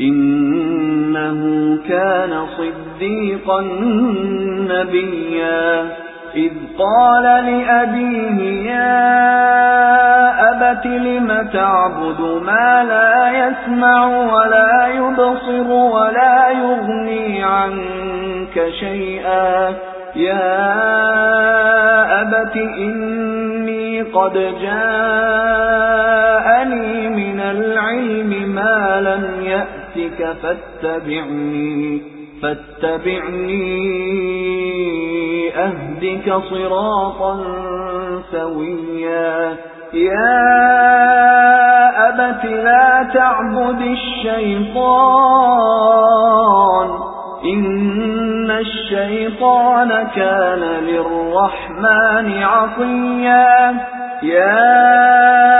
إنه كان صديقا نبيا. إذ قال لأبيه يا أبت لم تعبد ما لا يسمع ولا يبصر ولا يغني عنك شيئا. يا أبت إني قد جاءني من العلم ما لم نفسك فاتبعني فاتبعني أهدك صراطا سويا. يا أبت لا تعبد الشيطان إن الشيطان كان للرحمن عطيا يا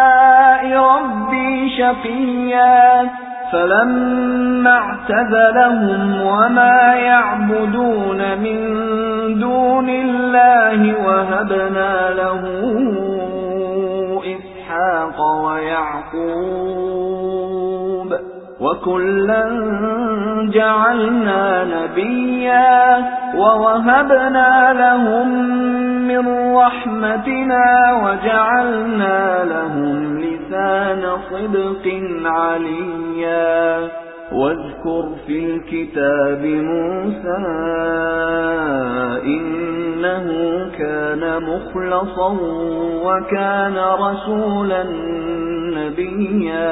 شقيا فلما اعتذلهم وما يعبدون من دون الله وهبنا له إسحاق ويعقوب وكلا جعلنا نبيا ووهبنا لهم من رحمتنا وجعلنا صدق عليا. واذكر في الكتاب موسى إنه كان مخلصا وكان رسولا نبيا.